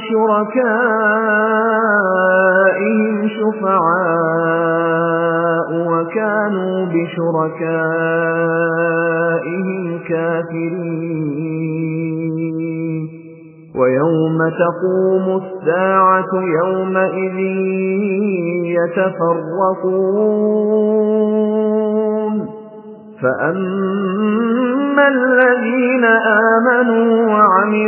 شركائهم شفعاء وكانوا بشركائهم كافرين. ويوم تقوم الساعة يومئذ يتفرقون. فأما الذين آمنوا وعملوا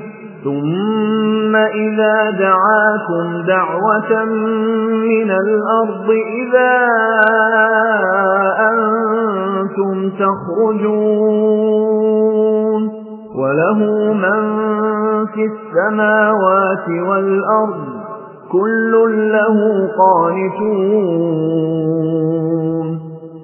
ثم إذا دعاكم دعوة من الأرض إذا أنتم تخرجون وله من في السماوات والأرض كل له قانتون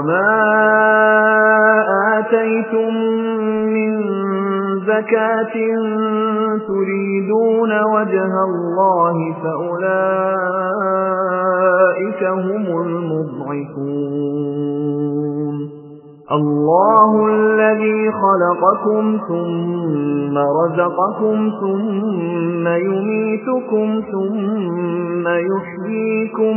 وما آتيتم من زكاة تريدون وجه الله فأولئك هم المضعفون الله الذي خلقكم ثم رزقكم ثم يميتكم ثم يحييكم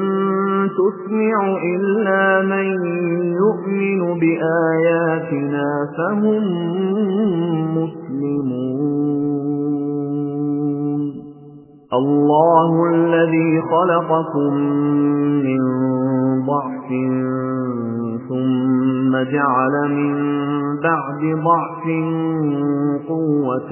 تسمع إلا من يؤمن بآياتنا فهم مسلمون. الله الذي خلقكم من ضعف ثم جعل من بعد ضعف قوة